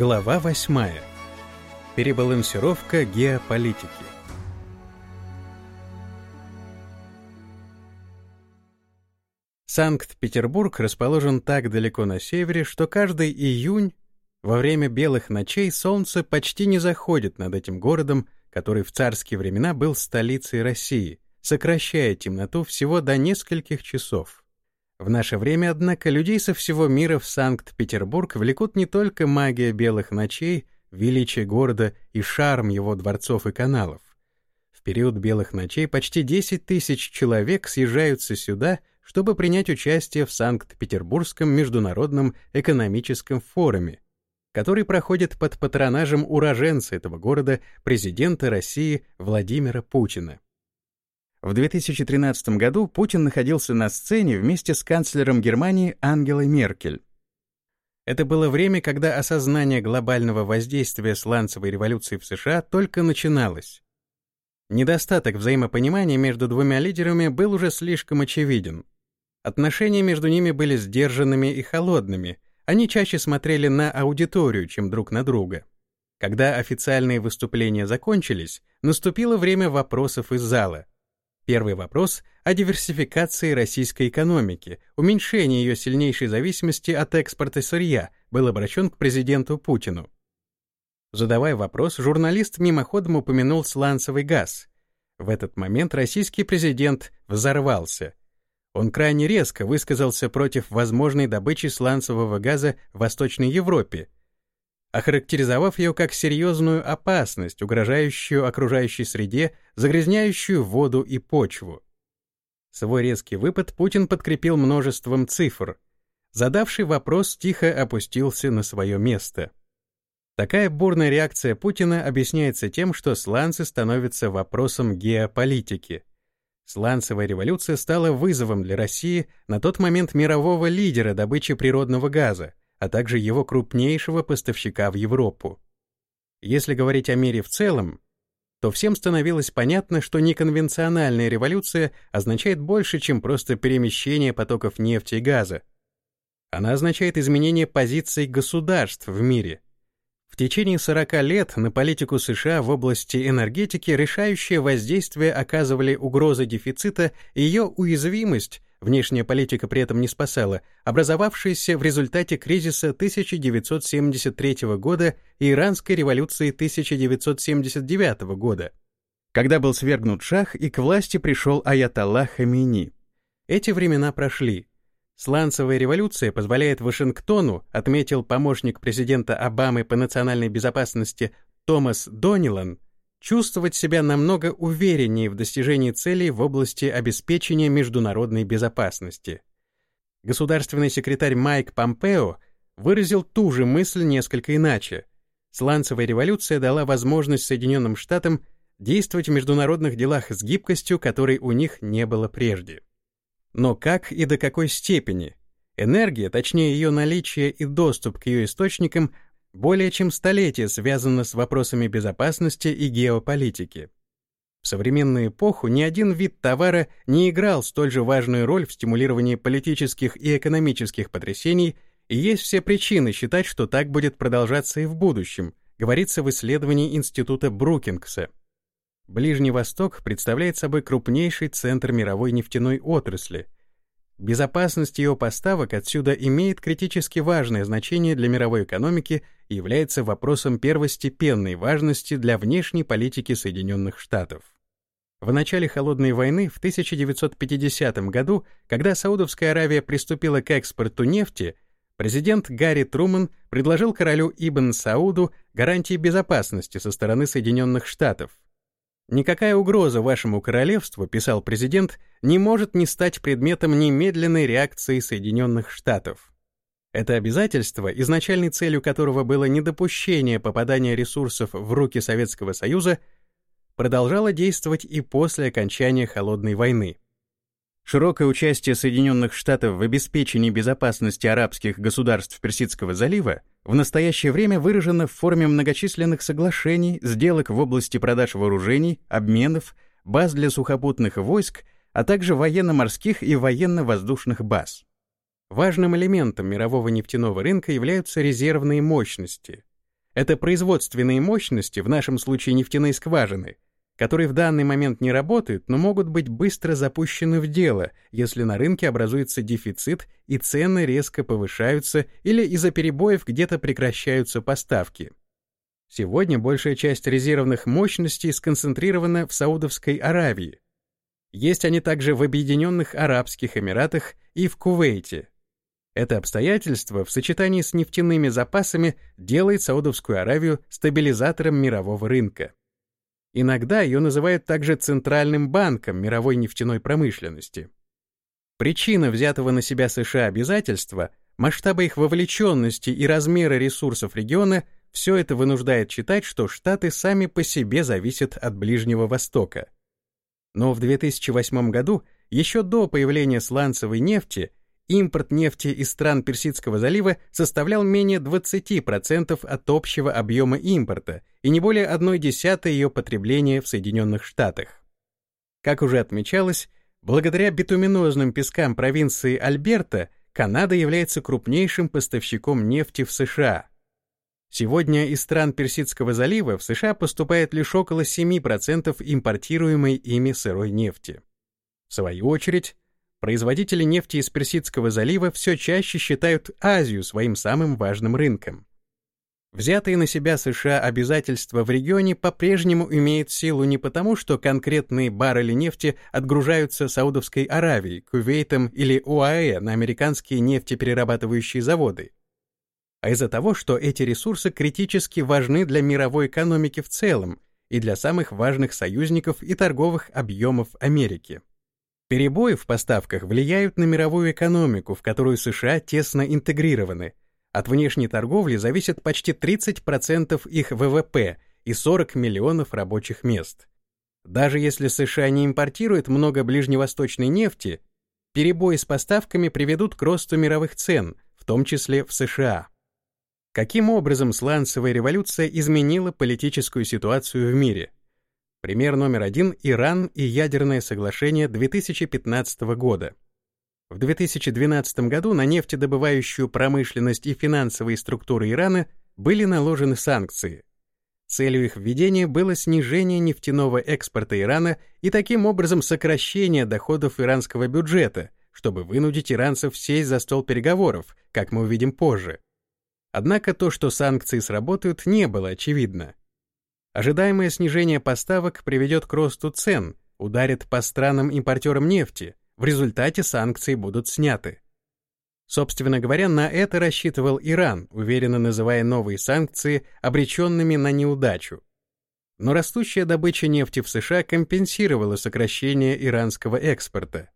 Глава 8. Перебалансировка геополитики. Санкт-Петербург расположен так далеко на севере, что каждый июнь во время белых ночей солнце почти не заходит над этим городом, который в царские времена был столицей России, сокращая темноту всего до нескольких часов. В наше время, однако, людей со всего мира в Санкт-Петербург влекут не только магия белых ночей, величие города и шарм его дворцов и каналов. В период белых ночей почти 10 тысяч человек съезжаются сюда, чтобы принять участие в Санкт-Петербургском международном экономическом форуме, который проходит под патронажем уроженца этого города, президента России Владимира Путина. В 2013 году Путин находился на сцене вместе с канцлером Германии Ангелой Меркель. Это было время, когда осознание глобального воздействия сланцевой революции в США только начиналось. Недостаток взаимопонимания между двумя лидерами был уже слишком очевиден. Отношения между ними были сдержанными и холодными, они чаще смотрели на аудиторию, чем друг на друга. Когда официальные выступления закончились, наступило время вопросов из зала. Первый вопрос о диверсификации российской экономики, уменьшении ее сильнейшей зависимости от экспорта сырья был обращен к президенту Путину. Задавая вопрос, журналист мимоходом упомянул сланцевый газ. В этот момент российский президент взорвался. Он крайне резко высказался против возможной добычи сланцевого газа в Восточной Европе, охарактеризовав ее как серьезную опасность, угрожающую окружающей среде, загрязняющую воду и почву. Свой резкий выпад Путин подкрепил множеством цифр. Задавший вопрос тихо опустился на свое место. Такая бурная реакция Путина объясняется тем, что сланцы становятся вопросом геополитики. Сланцевая революция стала вызовом для России на тот момент мирового лидера добычи природного газа, а также его крупнейшего поставщика в Европу. Если говорить о мире в целом, то всем становилось понятно, что неконвенциональная революция означает больше, чем просто перемещение потоков нефти и газа. Она означает изменение позиций государств в мире. В течение 40 лет на политику США в области энергетики решающее воздействие оказывали угроза дефицита и ее уязвимость внешняя политика при этом не спасала, образовавшаяся в результате кризиса 1973 года и Иранской революции 1979 года, когда был свергнут шах и к власти пришел аятоллах Хамини. Эти времена прошли. Сланцевая революция позволяет Вашингтону, отметил помощник президента Обамы по национальной безопасности Томас Донилан, чувствовать себя намного увереннее в достижении целей в области обеспечения международной безопасности. Государственный секретарь Майк Помпео выразил ту же мысль несколько иначе. Сланцевая революция дала возможность Соединенным Штатам действовать в международных делах с гибкостью, которой у них не было прежде. Но как и до какой степени? Энергия, точнее ее наличие и доступ к ее источникам, более чем столетие связано с вопросами безопасности и геополитики. В современную эпоху ни один вид товара не играл столь же важную роль в стимулировании политических и экономических потрясений, и есть все причины считать, что так будет продолжаться и в будущем, говорится в исследовании Института Брукингса. Ближний Восток представляет собой крупнейший центр мировой нефтяной отрасли — Безопасность ее поставок отсюда имеет критически важное значение для мировой экономики является вопросом первостепенной важности для внешней политики Соединенных Штатов. В начале Холодной войны в 1950 году, когда Саудовская Аравия приступила к экспорту нефти, президент Гарри Труман предложил королю Ибн Сауду гарантии безопасности со стороны Соединенных Штатов. «Никакая угроза вашему королевству, — писал президент, — не может не стать предметом немедленной реакции Соединенных Штатов. Это обязательство, изначальной целью которого было недопущение попадания ресурсов в руки Советского Союза, продолжало действовать и после окончания Холодной войны. Широкое участие Соединенных Штатов в обеспечении безопасности арабских государств Персидского залива в настоящее время выражено в форме многочисленных соглашений, сделок в области продаж вооружений, обменов, баз для сухопутных войск, а также военно-морских и военно-воздушных баз. Важным элементом мирового нефтяного рынка являются резервные мощности. Это производственные мощности, в нашем случае нефтяные скважины, которые в данный момент не работают, но могут быть быстро запущены в дело, если на рынке образуется дефицит и цены резко повышаются или из-за перебоев где-то прекращаются поставки. Сегодня большая часть резервных мощностей сконцентрирована в Саудовской Аравии. Есть они также в Объединенных Арабских Эмиратах и в Кувейте. Это обстоятельство в сочетании с нефтяными запасами делает Саудовскую Аравию стабилизатором мирового рынка. Иногда ее называют также центральным банком мировой нефтяной промышленности. Причина взятого на себя США обязательства, масштабы их вовлеченности и размеры ресурсов региона – все это вынуждает считать, что Штаты сами по себе зависят от Ближнего Востока. Но в 2008 году, еще до появления сланцевой нефти, импорт нефти из стран Персидского залива составлял менее 20% от общего объема импорта и не более 1,1 ее потребления в Соединенных Штатах. Как уже отмечалось, благодаря битуминозным пескам провинции Альберта Канада является крупнейшим поставщиком нефти в США – Сегодня из стран Персидского залива в США поступает лишь около 7% импортируемой ими сырой нефти. В свою очередь, производители нефти из Персидского залива все чаще считают Азию своим самым важным рынком. Взятые на себя США обязательства в регионе по-прежнему имеют силу не потому, что конкретные баррели нефти отгружаются Саудовской Аравией, Кувейтом или УАЭ на американские нефтеперерабатывающие заводы, а из-за того, что эти ресурсы критически важны для мировой экономики в целом и для самых важных союзников и торговых объемов Америки. Перебои в поставках влияют на мировую экономику, в которую США тесно интегрированы. От внешней торговли зависит почти 30% их ВВП и 40 миллионов рабочих мест. Даже если США не импортируют много ближневосточной нефти, перебои с поставками приведут к росту мировых цен, в том числе в США. Каким образом сланцевая революция изменила политическую ситуацию в мире? Пример номер один – Иран и ядерное соглашение 2015 года. В 2012 году на нефтедобывающую промышленность и финансовые структуры Ирана были наложены санкции. Целью их введения было снижение нефтяного экспорта Ирана и таким образом сокращение доходов иранского бюджета, чтобы вынудить иранцев сесть за стол переговоров, как мы увидим позже. Однако то, что санкции сработают, не было очевидно. Ожидаемое снижение поставок приведет к росту цен, ударит по странам-импортерам нефти, в результате санкции будут сняты. Собственно говоря, на это рассчитывал Иран, уверенно называя новые санкции обреченными на неудачу. Но растущая добыча нефти в США компенсировала сокращение иранского экспорта.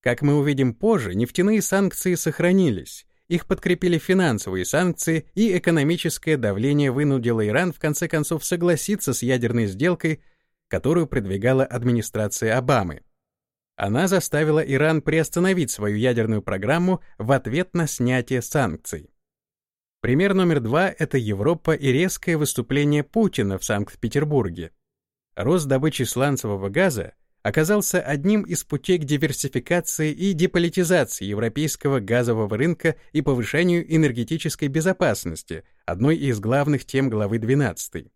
Как мы увидим позже, нефтяные санкции сохранились, их подкрепили финансовые санкции, и экономическое давление вынудило Иран в конце концов согласиться с ядерной сделкой, которую продвигала администрация Обамы. Она заставила Иран приостановить свою ядерную программу в ответ на снятие санкций. Пример номер два — это Европа и резкое выступление Путина в Санкт-Петербурге. Рост добычи сланцевого газа оказался одним из путей к диверсификации и деполитизации европейского газового рынка и повышению энергетической безопасности, одной из главных тем главы 12.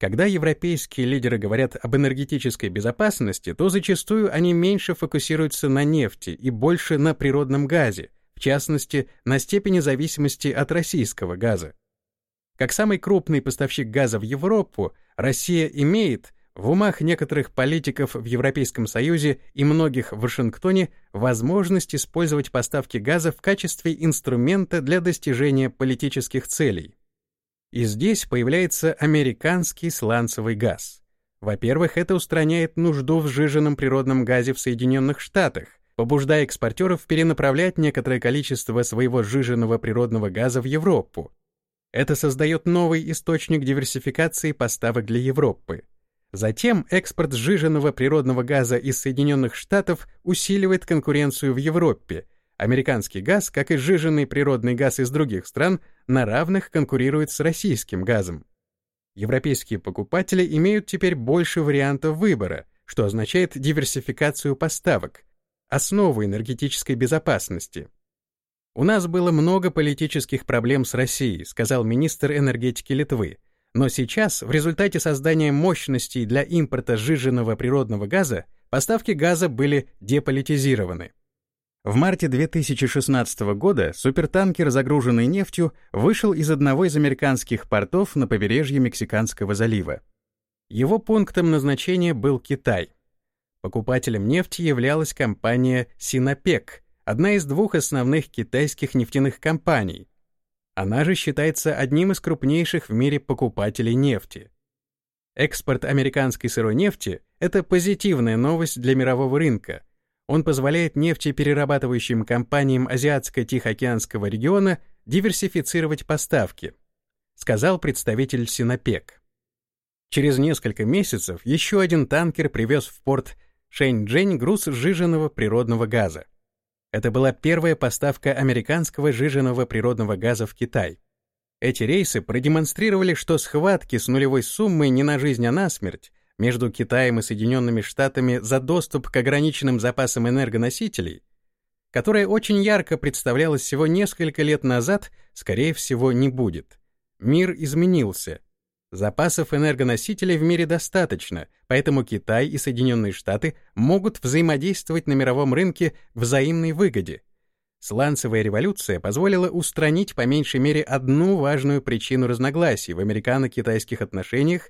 Когда европейские лидеры говорят об энергетической безопасности, то зачастую они меньше фокусируются на нефти и больше на природном газе, в частности, на степени зависимости от российского газа. Как самый крупный поставщик газа в Европу, Россия имеет – в умах некоторых политиков в Европейском Союзе и многих в Вашингтоне возможность использовать поставки газа в качестве инструмента для достижения политических целей. И здесь появляется американский сланцевый газ. Во-первых, это устраняет нужду в сжиженном природном газе в Соединенных Штатах, побуждая экспортеров перенаправлять некоторое количество своего сжиженного природного газа в Европу. Это создает новый источник диверсификации поставок для Европы. Затем экспорт сжиженного природного газа из Соединенных Штатов усиливает конкуренцию в Европе. Американский газ, как и сжиженный природный газ из других стран, на равных конкурирует с российским газом. Европейские покупатели имеют теперь больше вариантов выбора, что означает диверсификацию поставок, основу энергетической безопасности. «У нас было много политических проблем с Россией», сказал министр энергетики Литвы. Но сейчас, в результате создания мощностей для импорта сжиженного природного газа, поставки газа были деполитизированы. В марте 2016 года супертанкер, загруженный нефтью, вышел из одного из американских портов на побережье Мексиканского залива. Его пунктом назначения был Китай. Покупателем нефти являлась компания «Синопек», одна из двух основных китайских нефтяных компаний. Она же считается одним из крупнейших в мире покупателей нефти. Экспорт американской сырой нефти — это позитивная новость для мирового рынка. Он позволяет нефтеперерабатывающим компаниям Азиатско-Тихоокеанского региона диверсифицировать поставки, сказал представитель Синопек. Через несколько месяцев еще один танкер привез в порт Шэньчжэнь груз сжиженного природного газа. Это была первая поставка американского жиженного природного газа в Китай. Эти рейсы продемонстрировали, что схватки с нулевой суммой не на жизнь, а на смерть между Китаем и Соединенными Штатами за доступ к ограниченным запасам энергоносителей, которая очень ярко представлялась всего несколько лет назад, скорее всего, не будет. Мир изменился — Запасов энергоносителей в мире достаточно, поэтому Китай и Соединенные Штаты могут взаимодействовать на мировом рынке в взаимной выгоде. Сланцевая революция позволила устранить по меньшей мере одну важную причину разногласий в американо-китайских отношениях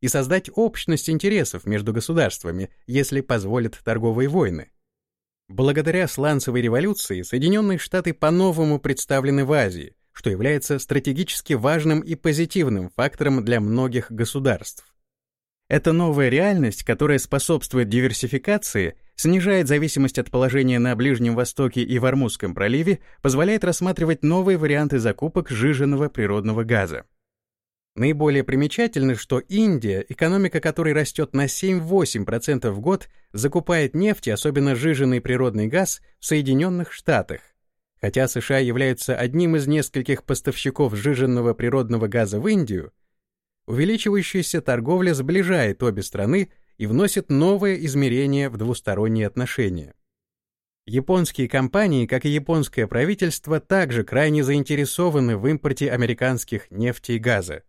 и создать общность интересов между государствами, если позволят торговые войны. Благодаря сланцевой революции Соединенные Штаты по-новому представлены в Азии, что является стратегически важным и позитивным фактором для многих государств. Это новая реальность, которая способствует диверсификации, снижает зависимость от положения на Ближнем Востоке и в Ормузском проливе, позволяет рассматривать новые варианты закупок жиженного природного газа. Наиболее примечательно, что Индия, экономика которой растет на 7-8% в год, закупает нефть, особенно жиженый природный газ, в Соединенных Штатах, Хотя США являются одним из нескольких поставщиков сжиженного природного газа в Индию, увеличивающаяся торговля сближает обе страны и вносит новое измерение в двусторонние отношения. Японские компании, как и японское правительство, также крайне заинтересованы в импорте американских нефти и газа.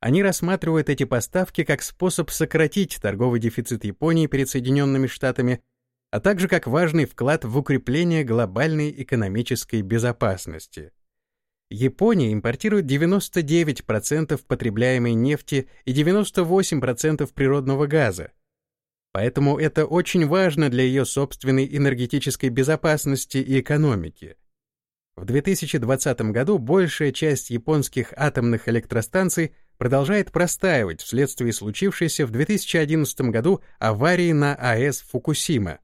Они рассматривают эти поставки как способ сократить торговый дефицит Японии перед Соединенными Штатами а также как важный вклад в укрепление глобальной экономической безопасности. Япония импортирует 99% потребляемой нефти и 98% природного газа. Поэтому это очень важно для ее собственной энергетической безопасности и экономики. В 2020 году большая часть японских атомных электростанций продолжает простаивать вследствие случившейся в 2011 году аварии на АЭС Фукусима.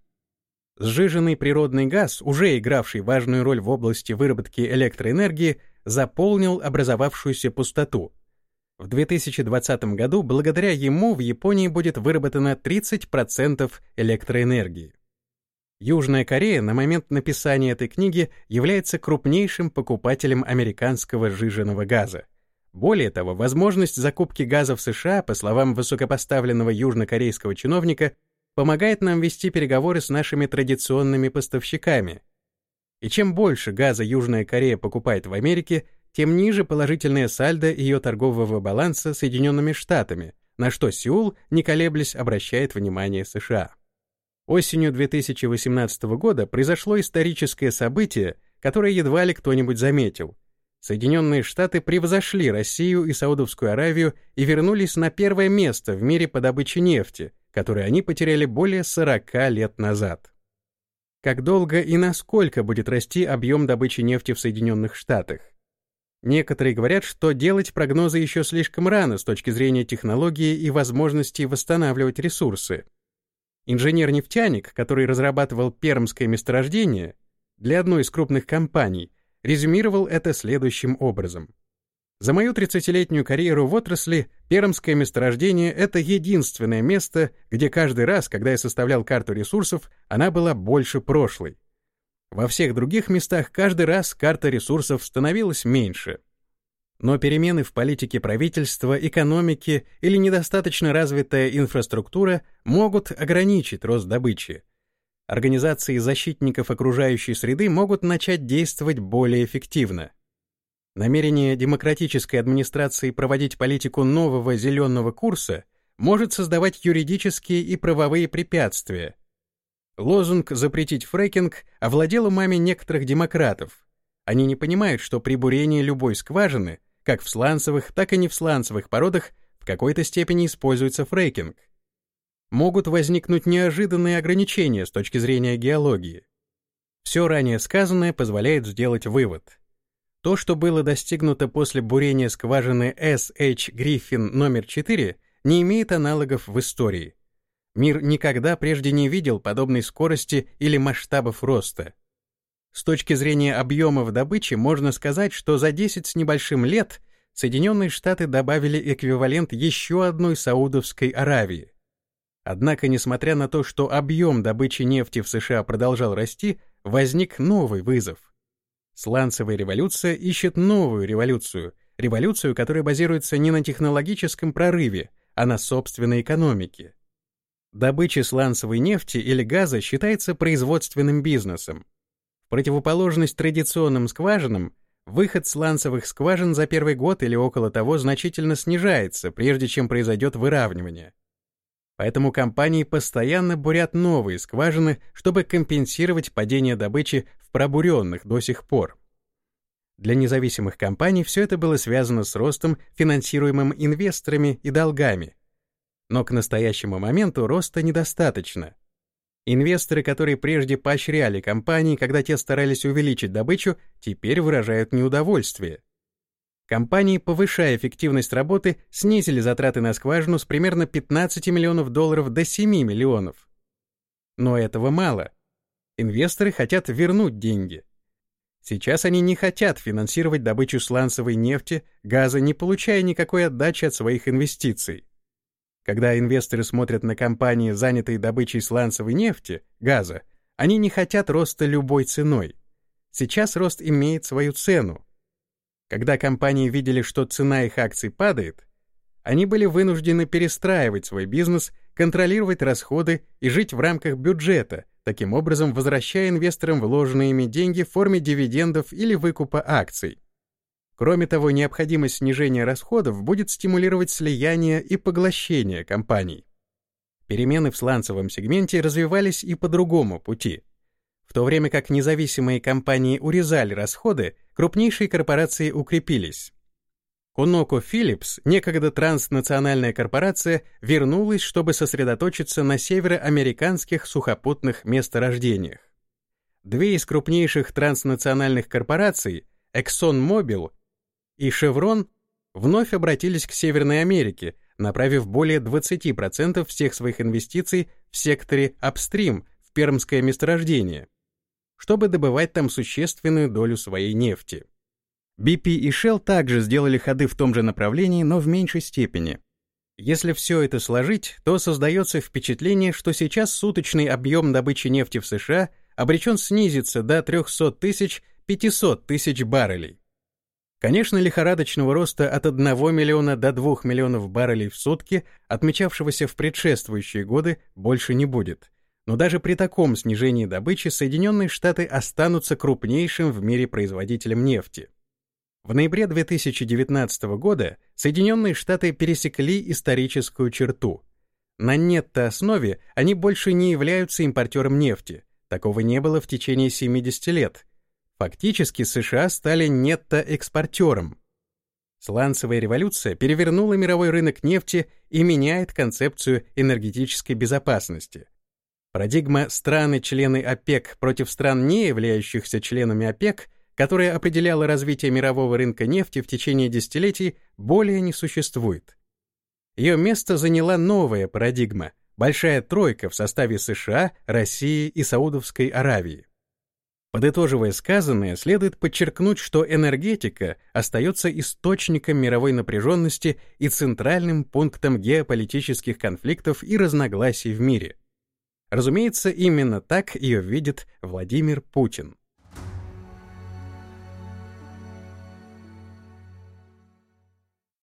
Сжиженный природный газ, уже игравший важную роль в области выработки электроэнергии, заполнил образовавшуюся пустоту. В 2020 году благодаря ему в Японии будет выработано 30% электроэнергии. Южная Корея на момент написания этой книги является крупнейшим покупателем американского сжиженного газа. Более того, возможность закупки газа в США, по словам высокопоставленного южнокорейского чиновника, помогает нам вести переговоры с нашими традиционными поставщиками. И чем больше газа Южная Корея покупает в Америке, тем ниже положительное сальдо ее торгового баланса с Соединенными Штатами, на что Сеул, не колеблясь, обращает внимание США. Осенью 2018 года произошло историческое событие, которое едва ли кто-нибудь заметил. Соединенные Штаты превзошли Россию и Саудовскую Аравию и вернулись на первое место в мире по добыче нефти, который они потеряли более 40 лет назад. Как долго и насколько будет расти объем добычи нефти в Соединенных Штатах? Некоторые говорят, что делать прогнозы еще слишком рано с точки зрения технологии и возможности восстанавливать ресурсы. Инженер-нефтяник, который разрабатывал пермское месторождение для одной из крупных компаний, резюмировал это следующим образом. За мою 30-летнюю карьеру в отрасли Пермское месторождение — это единственное место, где каждый раз, когда я составлял карту ресурсов, она была больше прошлой. Во всех других местах каждый раз карта ресурсов становилась меньше. Но перемены в политике правительства, экономике или недостаточно развитая инфраструктура могут ограничить рост добычи. организации защитников окружающей среды могут начать действовать более эффективно. Намерение демократической администрации проводить политику нового зеленого курса может создавать юридические и правовые препятствия. Лозунг «запретить фрекинг» овладел умами некоторых демократов. Они не понимают, что при бурении любой скважины, как в сланцевых, так и не в сланцевых породах, в какой-то степени используется фрекинг. Могут возникнуть неожиданные ограничения с точки зрения геологии. Все ранее сказанное позволяет сделать вывод. То, что было достигнуто после бурения скважины S.H. Гриффин номер 4, не имеет аналогов в истории. Мир никогда прежде не видел подобной скорости или масштабов роста. С точки зрения объемов добычи можно сказать, что за 10 с небольшим лет Соединенные Штаты добавили эквивалент еще одной Саудовской Аравии. Однако, несмотря на то, что объем добычи нефти в США продолжал расти, возник новый вызов. Сланцевая революция ищет новую революцию, революцию, которая базируется не на технологическом прорыве, а на собственной экономике. Добыча сланцевой нефти или газа считается производственным бизнесом. В противоположность традиционным скважинам, выход сланцевых скважин за первый год или около того значительно снижается, прежде чем произойдет выравнивание. Поэтому компании постоянно бурят новые скважины, чтобы компенсировать падение добычи в пробуренных до сих пор. Для независимых компаний все это было связано с ростом, финансируемым инвесторами и долгами, но к настоящему моменту роста недостаточно. Инвесторы, которые прежде поощряли компании, когда те старались увеличить добычу, теперь выражают неудовольствие. Компании, повышая эффективность работы, снизили затраты на скважину с примерно 15 миллионов долларов до 7 миллионов. Но этого мало. Инвесторы хотят вернуть деньги. Сейчас они не хотят финансировать добычу сланцевой нефти, газа, не получая никакой отдачи от своих инвестиций. Когда инвесторы смотрят на компании, занятые добычей сланцевой нефти, газа, они не хотят роста любой ценой. Сейчас рост имеет свою цену. Когда компании видели, что цена их акций падает, они были вынуждены перестраивать свой бизнес, контролировать расходы и жить в рамках бюджета, таким образом возвращая инвесторам вложенные ими деньги в форме дивидендов или выкупа акций. Кроме того, необходимость снижения расходов будет стимулировать слияние и поглощение компаний. Перемены в сланцевом сегменте развивались и по другому пути. В то время как независимые компании урезали расходы, крупнейшие корпорации укрепились. ConocoPhillips, некогда транснациональная корпорация, вернулась, чтобы сосредоточиться на североамериканских сухопутных месторождениях. Две из крупнейших транснациональных корпораций, ExxonMobil и Chevron вновь обратились к Северной Америке, направив более 20% всех своих инвестиций в секторе апстрим в пермское месторождение, чтобы добывать там существенную долю своей нефти. BP и Shell также сделали ходы в том же направлении, но в меньшей степени. Если все это сложить, то создается впечатление, что сейчас суточный объем добычи нефти в США обречен снизиться до 300 тысяч 500 тысяч баррелей. Конечно, лихорадочного роста от 1 миллиона до 2 миллионов баррелей в сутки, отмечавшегося в предшествующие годы, больше не будет. Но даже при таком снижении добычи Соединенные Штаты останутся крупнейшим в мире производителем нефти. В ноябре 2019 года Соединенные Штаты пересекли историческую черту. На нетто-основе они больше не являются импортером нефти. Такого не было в течение 70 лет, Фактически США стали нетто-экспортером. Сланцевая революция перевернула мировой рынок нефти и меняет концепцию энергетической безопасности. Парадигма страны-члены ОПЕК против стран, не являющихся членами ОПЕК, которая определяла развитие мирового рынка нефти в течение десятилетий, более не существует. Ее место заняла новая парадигма – большая тройка в составе США, России и Саудовской Аравии. Подытоживая сказанное, следует подчеркнуть, что энергетика остается источником мировой напряженности и центральным пунктом геополитических конфликтов и разногласий в мире. Разумеется, именно так ее видит Владимир Путин.